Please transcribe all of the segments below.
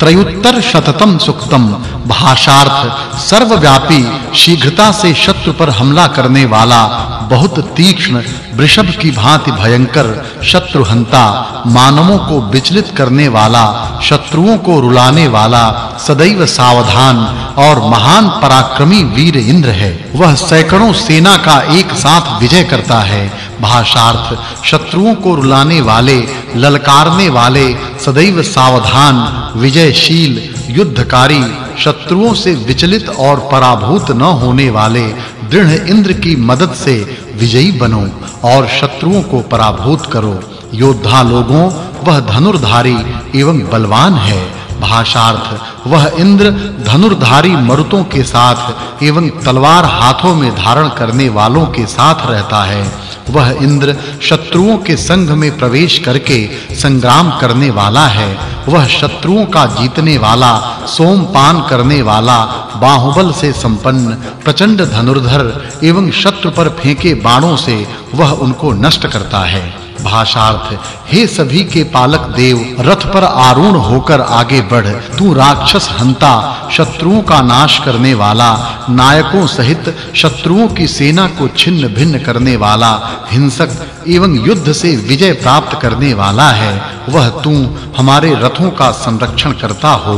त्रयोत्तर शततम सुक्तम। भाषार्थ, सर्वव्यापी, शीघ्रता से शत्रु पर हमला करने वाला बहुत तीक्ष्ण, वृषभ की भांति भयंकर शत्रुहंता, मानवों को विचलित करने वाला, शत्रुओं को रुलाने वाला सदैव सावधान और महान पराक्रमी वीर इंद्र है। वह सैकड़ों सेना का एक साथ विजय करता है। भाषार्थ, शत्रुओं को रुलाने वाले, ललकारने वाले, सदैव सावधान, विजयशील, युद्धकारी, शत्रुओं से विचलित और पराभूत न होने वाले, दृढ़ इंद्र की मदद से विजयी बनो और शत्रुओं को पराभूत करो। योद्धा लोगों, वह धनुर्धारी एवं बलवान है। भाषार्थ, वह इंद्र धनुर्धारी मरुतों के साथ एवं तलवार हाथों में धारण करने वालों के साथ रहता है। वह इंद्र शत्रुओं के संघ में प्रवेश करके संग्राम करने वाला है। वह शत्रुओं का जीतने वाला सोमपान करने वाला, बाहुबल से संपन्न, प्रचंड धनुर्धर एवं शत्रु पर फेंके बाणों से वह उनको नष्ट करता है। भाषार्थ, हे सभी के पालक देव, रथ पर आरूढ़ होकर आगे बढ़। तू राक्षस हंता शत्रुओं का नाश करने वाला। नायकों सहित शत्रुओं की सेना को छिन्न भिन्न करने वाला। हिंसक एवं युद्ध से विजय प्राप्त करने वाला है। वह तू हमारे रथों का संरक्षण करता हो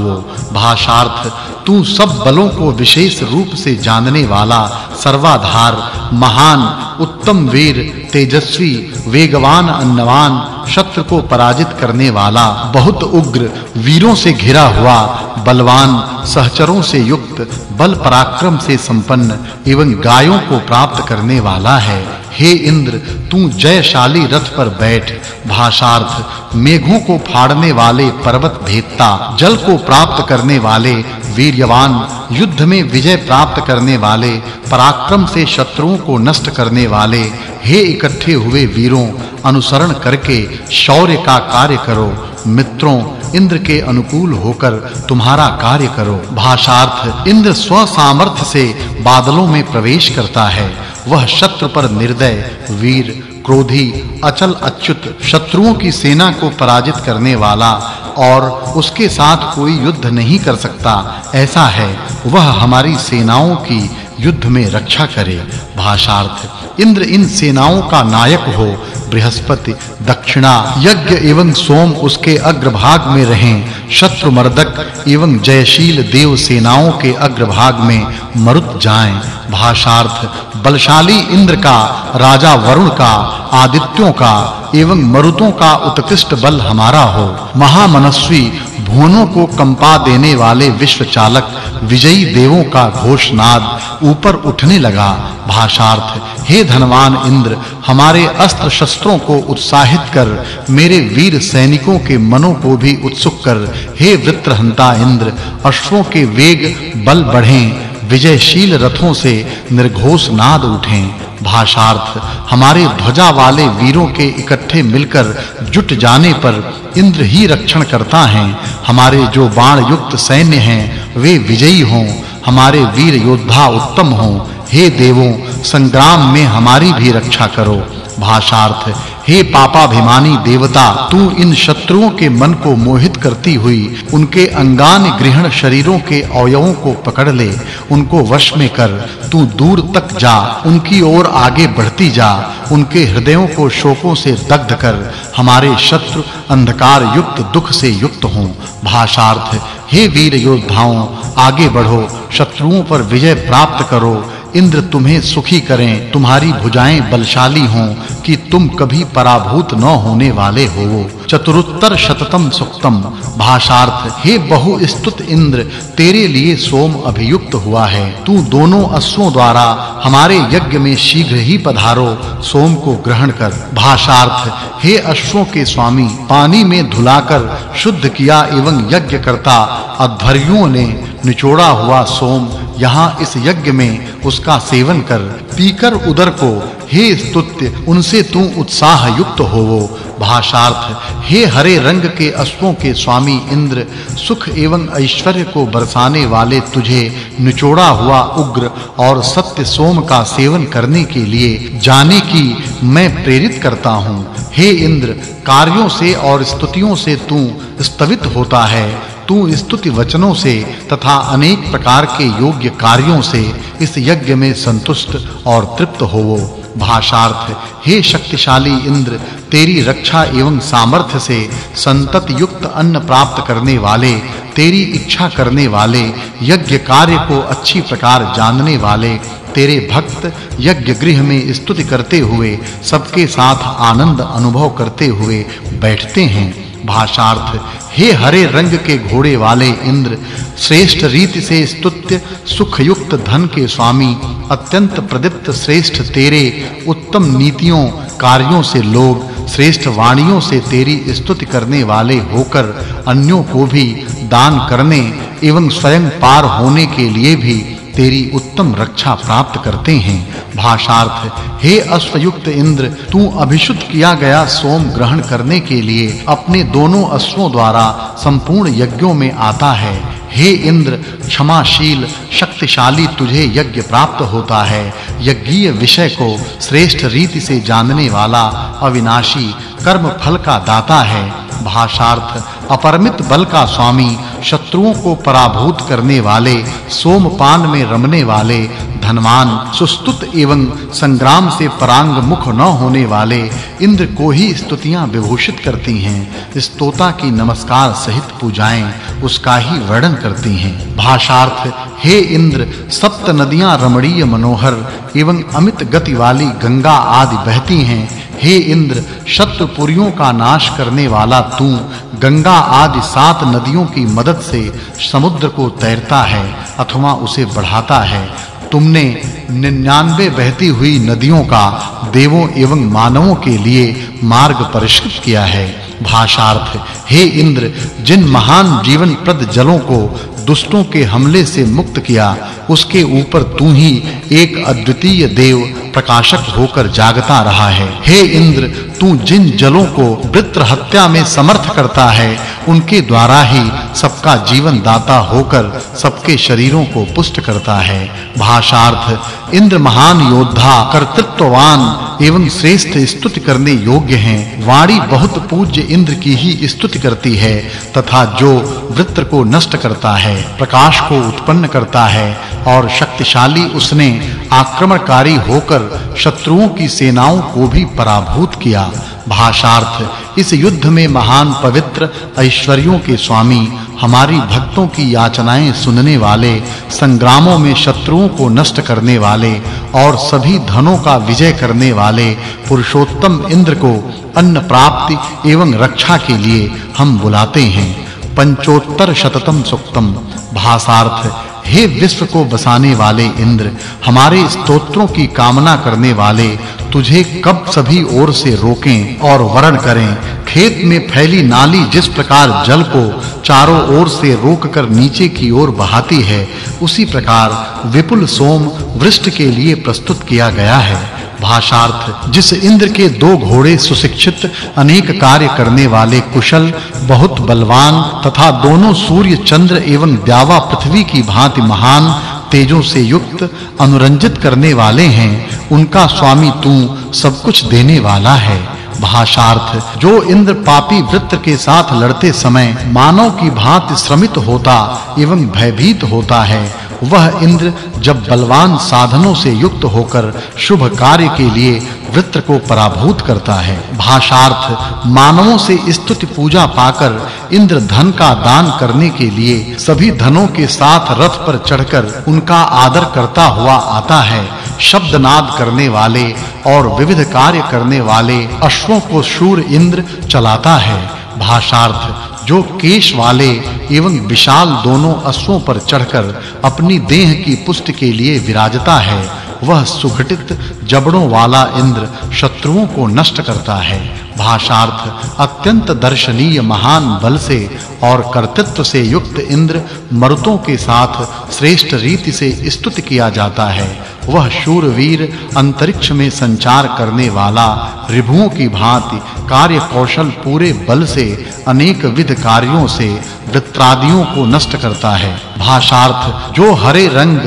भाषार्थ तू सब बलों को विशेष रूप से जानने वाला, सर्वाधार, महान, उत्तम वीर, तेजस्वी, वेगवान, अन्नवान, शत्रु को पराजित करने वाला, बहुत उग्र, वीरों से घिरा हुआ, बलवान, सहचरों से युक्त, बल पराक्रम से संपन्न, एवं गायों को प्राप्त करने वाला है। हे इंद्र, तू जयशाली रथ पर बैठ। भाषार्थ, मेघों को फाड़ने वाले पर्वत भेदता, जल को प्राप्त करने वाले, वीर्यवान, युद्ध में विजय प्राप्त करने वाले, पराक्रम से शत्रुओं को नष्ट करने वाले, हे इकट्ठे हुए वीरों, अनुसरण करके शौर्य का कार्य करो। मित्रों, इंद्र के अनुकूल होकर तुम्हारा कार्य करो। भाषार्थ, इंद्र स्व सामर्थ्य से बादलों में प्रवेश करता है। वह शत्रु पर निर्दय, वीर, क्रोधी, अचल अच्युत, शत्रुओं की सेना को पराजित करने वाला और उसके साथ कोई युद्ध नहीं कर सकता, ऐसा है। वह हमारी सेनाओं की युद्ध में रक्षा करे, भाषार्थ। इंद्र इन सेनाओं का नायक हो बृहस्पति, दक्षिणा, यज्ञ एवं सोम उसके अग्रभाग में रहें। शत्रु मर्दक एवं जयशील देव सेनाओं के अग्रभाग में मरुत जाएँ। भाषार्थ, बलशाली इंद्र का, राजा वरुण का, आदित्यों का एवं मरुतों का उत्कृष्ट बल हमारा हो। महामनस्वी, भुवनों को कंपा देने वाले विश्व चालक विजयी देवों का घोषनाद ऊपर उठने लगा। भाषार्थ, हे धनवान इंद्र हमारे अस्त्र शस्त्रों को उत्साहित कर, मेरे वीर सैनिकों के मनों को भी उत्सुक कर, हे वृत्रहंता इंद्र, अश्वों के वेग बल बढ़ें, विजयशील रथों से निर्घोष नाद उठें। भाषार्थ, हमारे ध्वजा वाले वीरों के इकट्ठे मिलकर जुट जाने पर इंद्र ही रक्षण करता है। हमारे जो बाण युक्त सैन्य हैं, वे विजयी हों, हमारे वीर योद्धा उत्तम हों। हे देवों संग्राम में हमारी भी रक्षा करो। भाषार्थ, हे पापाभिमानी देवता, तू इन शत्रुओं के मन को मोहित करती हुई, उनके अंगान ग्रहण शरीरों के अवयवों को पकड़ ले, उनको वश में कर, तू दूर तक जा, उनकी ओर आगे बढ़ती जा, उनके हृदयों को शोकों से दग्ध कर, हमारे शत्रु अंधकार युक्त दुख से युक्त हों। भाषार्थ, हे वीर योद्धाओं, आगे बढ़ो, शत्रुओं पर विजय प्राप्त करो इंद्र तुम्हें सुखी करें, तुम्हारी भुजाएँ बलशाली हों, कि तुम कभी पराभूत न होने वाले हो। चतुरुत्तर शततम सुक्तम, भाषार्थ, हे बहुस्तुत इंद्र, तेरे लिए सोम अभियुक्त हुआ है। तू दोनों अश्वों द्वारा हमारे यज्ञ में शीघ्र ही पधारो, सोम को ग्रहण कर। भाषार्थ, हे अश्वों के स्वामी, पानी में धुलाकर शुद्ध किया एवं यज्ञ करता अध्वर्युओं ने निचोड़ा हुआ सोम यहाँ इस यज्ञ में उसका सेवन कर, पीकर उदर को, हे स्तुत्य, उनसे तू उत्साह युक्त होवो। भाषार्थ, हे हरे रंग के अश्वों के स्वामी इंद्र, सुख एवं ऐश्वर्य को बरसाने वाले तुझे निचोड़ा हुआ उग्र और सत्य सोम का सेवन करने के लिए जाने की मैं प्रेरित करता हूँ। हे इंद्र, कार्यों से और स्तुतियों से तू स्तवित होता है। तू स्तुति वचनों से तथा अनेक प्रकार के योग्य कार्यों से इस यज्ञ में संतुष्ट और तृप्त होवो। भाषार्थ, हे शक्तिशाली इंद्र, तेरी रक्षा एवं सामर्थ्य से संतत युक्त अन्न प्राप्त करने वाले, तेरी इच्छा करने वाले, यज्ञ कार्य को अच्छी प्रकार जानने वाले, तेरे भक्त यज्ञ गृह में स्तुति करते हुए, सबके साथ आनंद अनुभव करते हुए बैठते हैं। भाषार्थ, हे हरे रंग के घोड़े वाले इंद्र, श्रेष्ठ रीति से स्तुत्य सुख युक्त धन के स्वामी, अत्यंत प्रदीप्त श्रेष्ठ तेरे, उत्तम नीतियों, कार्यों से लोग, श्रेष्ठ वाणियों से तेरी स्तुति करने वाले होकर, अन्यों को भी दान करने एवं स्वयं पार होने के लिए भी तेरी उत्तम रक्षा प्राप्त करते हैं। भाषार्थ, हे अश्वयुक्त इंद्र, तू अभिषुद्ध किया गया सोम ग्रहण करने के लिए अपने दोनों अश्वों द्वारा संपूर्ण यज्ञों में आता है। हे इंद्र, क्षमाशील, शक्तिशाली तुझे यज्ञ प्राप्त होता है। यज्ञीय विषय को श्रेष्ठ रीति से जानने वाला अविनाशी कर्म फल का दाता है। भाषार्थ अपरमित बल का स्वामी शत्रुओं को पराभूत करने वाले, सोमपान में रमने वाले, धनवान, सुस्तुत एवं संग्राम से परांग मुख न होने वाले, इंद्र को ही स्तुतियाँ विभूषित करती हैं, स्तोता की नमस्कार सहित पूजाएँ उसका ही वर्णन करती हैं। भाषार्थ, हे इंद्र, सप्त नदियाँ रमणीय मनोहर एवं अमित गति वाली गंगा आदि बहती हैं हे इंद्र, शत्रुपुरियों का नाश करने वाला तू गंगा आदि सात नदियों की मदद से समुद्र को तैरता है, अथवा उसे बढ़ाता है। तुमने 99 बहती हुई नदियों का देवों एवं मानवों के लिए मार्ग परिष्कृत किया है। भाषार्थ, हे इंद्र, जिन महान जीवन प्रद जलों को दुष्टों के हमले से मुक्त किया, उसके ऊपर तू ही एक अद्वितीय देव प्रकाशक होकर जागता रहा है। हे इंद्र, तू जिन जलों को वृत्र हत्या में समर्थ करता है, उनके द्वारा ही सबका जीवन दाता होकर सबके शरीरों को पुष्ट करता है। भाषार्थ, इंद्र महान योद्धा, कर्तृत्ववान एवं श्रेष्ठ स्तुति करने योग्य हैं। वाणी बहुत पूज्य इंद्र की ही स्तुति करती है, तथा जो वृत्र को नष्ट करता है, प्रकाश को उत्पन्न करता है और शक्तिशाली उसने आक्रमणकारी होकर शत्रुओं की सेनाओं को भी पराभूत किया। भाषार्थ, इस युद्ध में महान पवित्र ऐश्वर्यों के स्वामी, हमारी भक्तों की याचनाएँ सुनने वाले, संग्रामों में शत्रुओं को नष्ट करने वाले और सभी धनों का विजय करने वाले पुरुषोत्तम इंद्र को अन्न प्राप्ति एवं रक्षा के लिए हम बुलाते हैं। पंचोत्तर शततम सुक्तम। भासार्थ हे विश्व को बसाने वाले इंद्र, हमारे स्तोत्रों की कामना करने वाले, तुझे कब सभी ओर से रोकें और वरण करें। खेत में फैली नाली जिस प्रकार जल को चारों ओर से रोककर नीचे की ओर बहाती है, उसी प्रकार विपुल सोम वृष्ट के लिए प्रस्तुत किया गया है। भाषार्थ, जिस इंद्र के दो घोड़े सुशिक्षित, अनेक कार्य करने वाले कुशल, बहुत बलवान, तथा दोनों सूर्य, चंद्र एवं द्यावा पृथ्वी की भांति महान, तेजों से युक्त, अनुरंजित करने वाले हैं, उनका स्वामी तू सब कुछ देने वाला है। भाषार्थ, जो इंद्र पापी वृत्र के साथ लड़ते समय मानव की भांति श्रमित होता एवं भयभीत होता है वह इंद्र जब बलवान साधनों से युक्त होकर शुभ कार्य के लिए वृत्र को पराभूत करता है, भाषार्थ मानवों से स्तुति पूजा पाकर इंद्र धन का दान करने के लिए सभी धनों के साथ रथ पर चढ़कर उनका आदर करता हुआ आता है, शब्दनाद करने वाले और विविध कार्य करने वाले अश्वों को शूर इंद्र चलाता है, भाषार्थ जो केश वाले एवं विशाल दोनों अश्वों पर चढ़कर अपनी देह की पुष्टि के लिए विराजता है, वह सुघटित जबड़ों वाला इंद्र शत्रुओं को नष्ट करता है। भाषार्थ, अत्यंत दर्शनीय महान बल से और कर्तृत्व से युक्त इंद्र मरुतों के साथ श्रेष्ठ रीति से स्तुत किया जाता है। वह शूरवीर, अंतरिक्ष में संचार करने वाला, रिभुओं की भांति कार्य कौशल पूरे बल से, अनेक विध कार्यों से, वृत्रादियों को नष्ट करता है। भाषार्थ, जो हरे रंग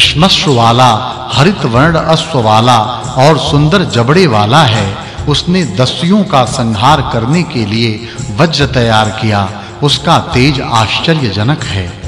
श्मश्रु वाला हरित वर्ण अश्व वाला और सुंदर जबड़े वाला है उसने दस्युओं का संहार करने के लिए वज्र तैयार किया। उसका तेज आश्चर्यजनक है।